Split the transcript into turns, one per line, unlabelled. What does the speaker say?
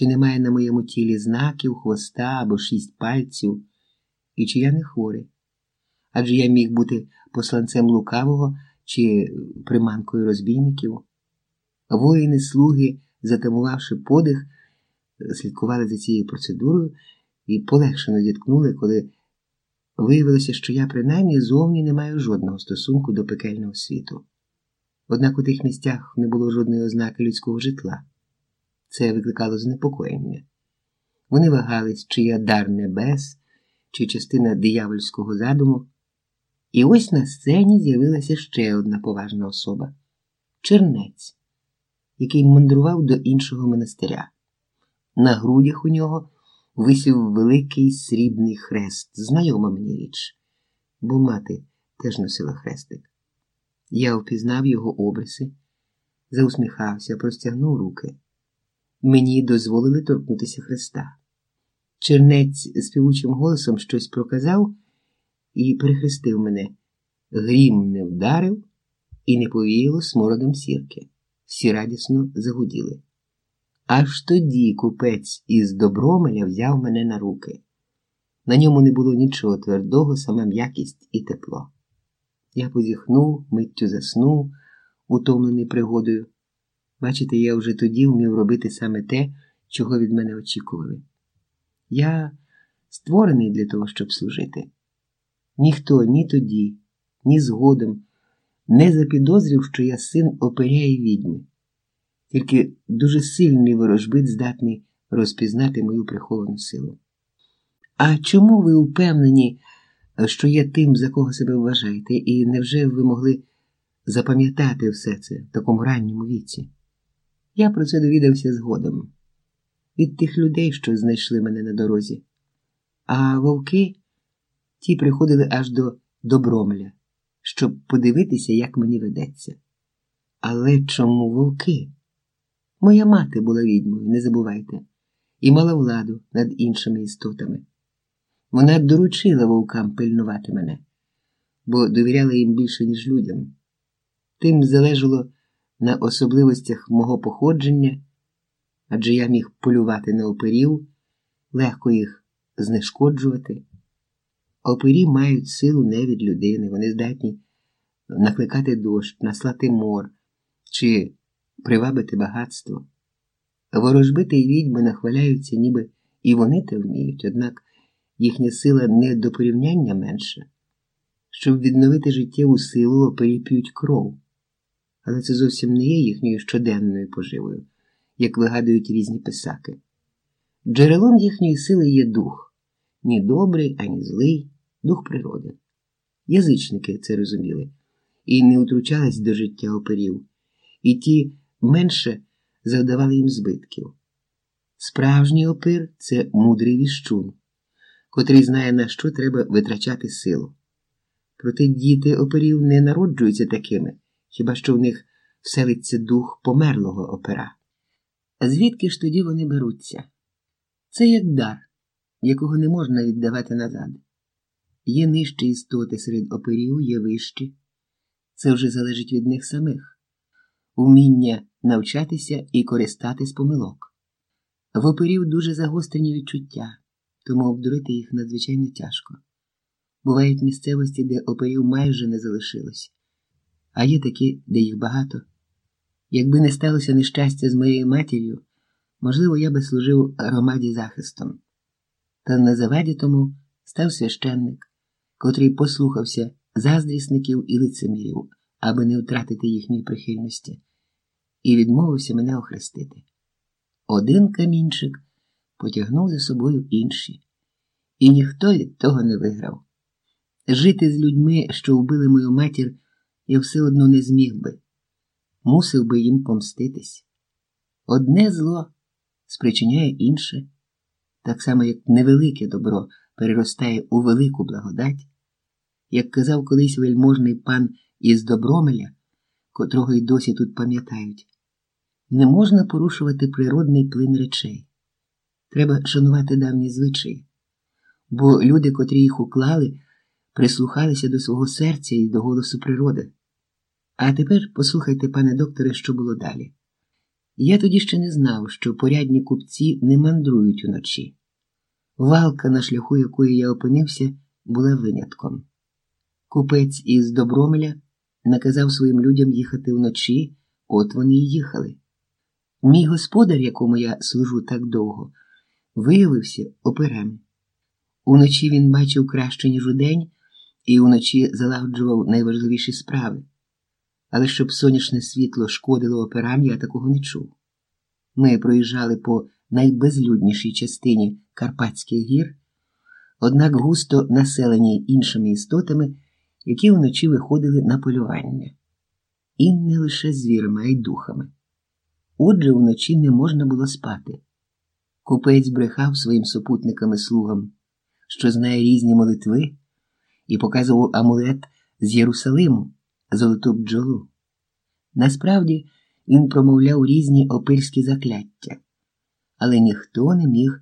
чи немає на моєму тілі знаків, хвоста або шість пальців, і чи я не хворий. Адже я міг бути посланцем лукавого чи приманкою розбійників. Воїни, слуги, затамувавши подих, слідкували за цією процедурою і полегшено зіткнули, коли виявилося, що я принаймні зовні не маю жодного стосунку до пекельного світу. Однак у тих місцях не було жодної ознаки людського житла. Це викликало занепокоєння. Вони вагались, чи я дар небес, чи частина диявольського задуму. І ось на сцені з'явилася ще одна поважна особа чернець, який мандрував до іншого монастиря. На грудях у нього висів великий срібний хрест, знайома мені річ, бо мати теж носила хрестик. Я впізнав його обриси, заусміхався, простягнув руки. Мені дозволили торкнутися хреста. Чернець співучим голосом щось проказав і перехрестив мене. Грім не вдарив і не повіяло смородом сірки. Всі радісно загуділи. Аж тоді купець із добромеля взяв мене на руки. На ньому не було нічого твердого, саме м'якість і тепло. Я позіхнув, миттю заснув, утомлений пригодою. Бачите, я вже тоді вмів робити саме те, чого від мене очікували. Я створений для того, щоб служити. Ніхто ні тоді, ні згодом не запідозрив, що я син оперя і відьми. Тільки дуже сильний ворожбит здатний розпізнати мою приховану силу. А чому ви впевнені, що я тим, за кого себе вважаєте, і невже ви могли запам'ятати все це в такому ранньому віці? Я про це довідався згодом від тих людей, що знайшли мене на дорозі. А вовки ті приходили аж до Добромля, щоб подивитися, як мені ведеться. Але чому вовки? Моя мати була відьмою, не забувайте, і мала владу над іншими істотами. Вона доручила вовкам пильнувати мене, бо довіряла їм більше, ніж людям. Тим залежало на особливостях мого походження, адже я міг полювати на оперів, легко їх знешкоджувати. Опері мають силу не від людини, вони здатні накликати дощ, наслати мор чи привабити багатство. Ворожбити й відьми нахваляються, ніби і вони те вміють, однак їхня сила не до порівняння менша. Щоб відновити життєву силу, опері п'ють кров. Але це зовсім не є їхньою щоденною поживою, як вигадують різні писаки. Джерелом їхньої сили є дух ні добрий, ані злий, дух природи. Язичники це розуміли і не утручались до життя оперів, і ті менше завдавали їм збитків. Справжній опир це мудрий віщун, котрий знає, на що треба витрачати силу. Проте діти оперів не народжуються такими, хіба що в них вселиться дух померлого опера. А звідки ж тоді вони беруться? Це як дар, якого не можна віддавати назад. Є нижчі істоти серед оперів, є вищі. Це вже залежить від них самих, уміння навчатися і користатись помилок. В оперів дуже загострені відчуття, тому обдурити їх надзвичайно тяжко. Бувають місцевості, де оперів майже не залишилось, а є такі, де їх багато. Якби не сталося нещастя з моєю матір'ю, можливо, я би служив громаді захистом. Та на заваді тому став священник, котрий послухався заздрісників і лицемірів, аби не втратити їхньої прихильності, і відмовився мене охрестити. Один камінчик потягнув за собою інші, і ніхто від того не виграв. Жити з людьми, що вбили мою матір, я все одно не зміг би, мусив би їм помститись. Одне зло спричиняє інше, так само, як невелике добро переростає у велику благодать, як казав колись вельможний пан із Добромеля, котрого й досі тут пам'ятають, не можна порушувати природний плин речей. Треба шанувати давні звичаї, бо люди, котрі їх уклали, прислухалися до свого серця і до голосу природи. А тепер послухайте, пане докторе, що було далі. Я тоді ще не знав, що порядні купці не мандрують уночі. Валка, на шляху якої я опинився, була винятком. Купець із Добромеля наказав своїм людям їхати вночі, от вони й їхали. Мій господар, якому я служу так довго, виявився оперем. Уночі він бачив краще, ніж удень, і уночі залагоджував найважливіші справи. Але щоб сонячне світло шкодило операм, я такого не чув. Ми проїжджали по найбезлюднішій частині Карпатських гір, однак густо населеній іншими істотами, які вночі виходили на полювання. І не лише звірами, а й духами. Отже, вночі не можна було спати. Купець брехав своїм супутникам і слугам, що знає різні молитви, і показував амулет з Єрусалиму, золоту бджолу. Насправді він промовляв різні опильські закляття, але ніхто не міг